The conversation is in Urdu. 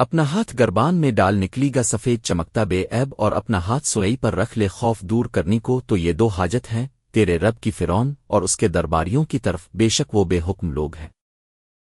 اپنا ہاتھ گربان میں ڈال نکلی گا سفید چمکتا بے عیب اور اپنا ہاتھ سوئی پر رکھ لے خوف دور کرنے کو تو یہ دو حاجت ہیں، تیرے رب کی فرون اور اس کے درباریوں کی طرف، بے شک وہ بے حکم لوگ ہیں۔